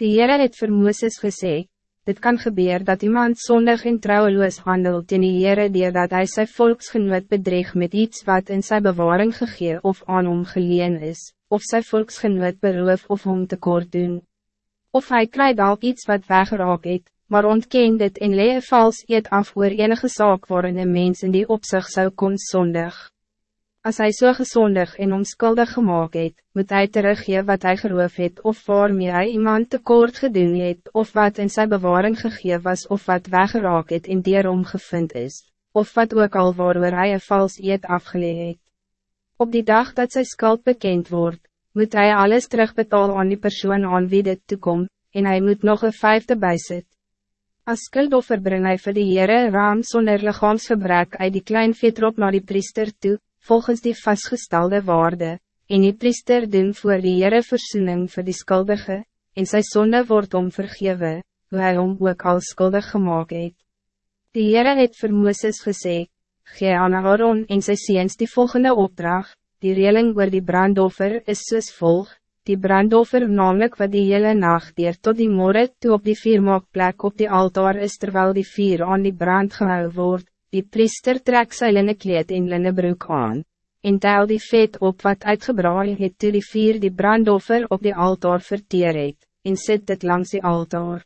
Die Heere het vir Mooses gesê, dit kan gebeuren dat iemand zondig en trouweloos handelt in die Heere dat hij sy volksgenoot bedreig met iets wat in zijn bewaring gegee of aan hom geleen is, of sy volksgenoot beroof of hom tekort doen. Of hij krijgt al iets wat weggeraak het, maar ontken dit en lee vals eet af oor enige zaak waarin een mens in die opzicht zou kon zondig. Als hij zo so gezondig en onskuldig gemaakt het, moet hij teruggeven wat hij geroof het of waarmee hij iemand tekort gedoen het of wat in zijn bewaring gegeven was of wat weggeraak het en dierom gevind is, of wat ook al waarover hij een vals eet afgeleid het. Op die dag dat zijn skuld bekend wordt, moet hij alles terugbetalen aan die persoon aan wie dit toekom, en hij moet nog een vijfde bijzet. As skuldoffer bring hy vir die Heere raam sonder lichaamsgebrek uit die klein veetrop naar die priester toe, volgens die vastgestelde waarde, en die priester doen voor die Heere versoening voor die skuldige, en sy sonde wordt om vergewe, hoe hy hom ook al skuldig gemaakt het. Die Heere het vir Mooses gesê, Gee aan Aaron en sy seens die volgende opdracht, die reling oor die brandoffer is soos volg, die brandoffer namelijk wat die hele nacht dier tot die morgen toe op die viermaakplek op die altaar is terwijl die vier aan die brand gehou word, Die priester trek sy linne kleed en linne broek aan, en tel die vet op wat uitgebraai het toe die vier die brandoffer op die altaar verteer het, en sit dit langs die altaar.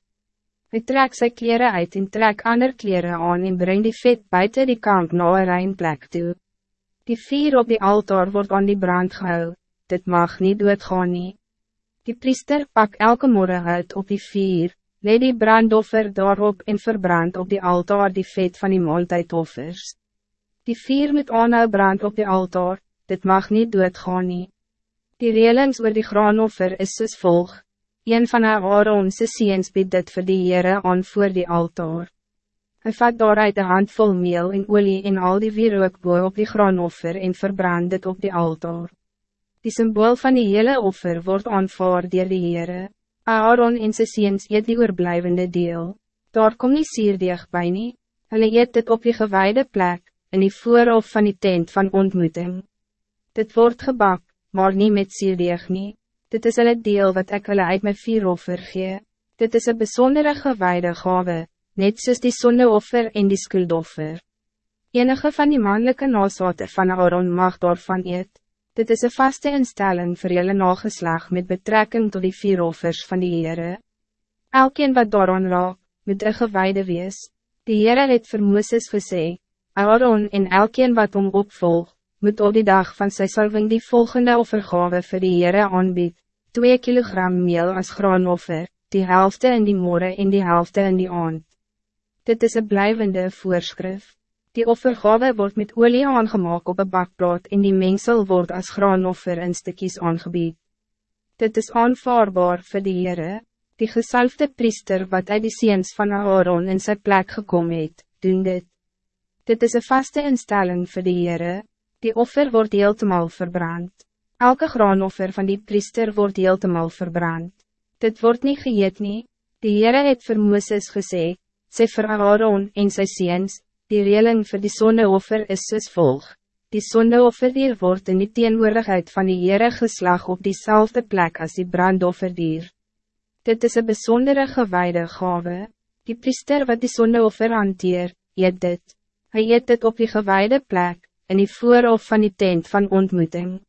Hy trek sy kleren uit en trek ander kleren aan en breng die vet buiten die kamp na een rein plek toe. Die vier op die altaar wordt aan die brand gehou, dit mag niet doodgaan nie. Die priester pak elke morgen uit op die vier, Leed die brandoffer daarop en verbrand op die altaar die vet van die maaltijdoffers. Die vier moet aanhou brand op die altaar, dit mag niet doodgaan nie. Die relings oor die graanoffer is soos volg. Een van haar Aaronse seens bied dit vir die Heere aan voor die altaar. Hij vat daaruit een handvol meel en olie en al die wierookboe op die graanoffer en verbrand dit op die altaar. Die symbool van die hele offer wordt aanvaard dier die Heere. Aaron en sy seens eet die oorblijvende deel. Daar kom nie sierdeeg by nie. Hulle eet dit op die gewijde plek, in die voorhof van die tent van ontmoeting. Dit wordt gebak, maar niet met sierdeeg nie. Dit is hulle deel wat ik hulle uit my vieroffer gee. Dit is een bijzondere gewijde gave, net soos die sondeoffer en die skuldoffer. Enige van die mannelijke nasate van Aaron mag daarvan eet. Dit is een vaste instelling voor jullie nageslag met betrekking tot die vier offers van die Heere. Elkeen wat daaraan raak, moet een gewijde wees. Die Heere het vir Mooses gesê, Aaron en elkeen wat om opvolg, moet op die dag van sy salving die volgende offergave vir die Heere aanbied, 2 kilogram meel als graanoffer, die helft in die morgen en die helft in die aand. Dit is een blijvende voorschrift. Die offergave wordt met olie aangemaakt op een bakplaat en die mengsel wordt als graanoffer in stukjes aangebied. Dit is aanvaarbaar voor de Heere, die gesalfde priester wat uit die seens van Aaron in zijn plek gekomen het, doen dit. Dit is een vaste instelling voor de Heere, die offer wordt heeltemal verbrand. Elke graanoffer van die priester wordt heeltemal verbrand. Dit wordt niet geëet nie, die Heere het vir Mooses gesê, sê vir Aaron en sy seens, Die reling voor die zonneoffer is soos volg. Die zonneofferdier wordt in die teenwoordigheid van die Heere geslag op diezelfde plek als die brandofferddier. Dit is een bijzondere gewijde gave. Die priester wat die zonneoffer hanteer, eet dit. Hij eet dit op die gewijde plek, in die voorhof van die tent van ontmoeting.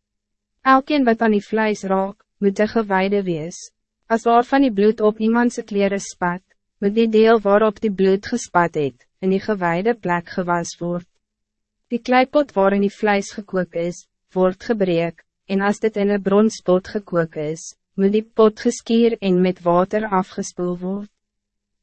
Elkeen wat aan die vlees raak, moet een gewijde wees. Als waar van die bloed op iemandse kleren spat, moet die deel waarop die bloed gespat het, in die gewijde plek gewas word. Die kleipot waarin die vlijs gekook is, wordt gebreek, en als dit in een bronspot gekook is, moet die pot geskier en met water afgespoel word.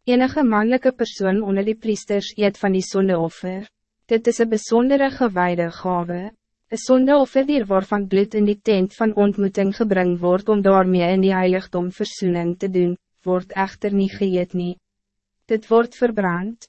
Enige mannelijke persoon onder die priesters eet van die sondeoffer. Dit is een bijzondere gewijde gave. Een sondeoffer die waarvan bloed in die tent van ontmoeting gebring wordt om daarmee in die heiligdom verzoening te doen, wordt echter niet geëet nie. Dit wordt verbrand.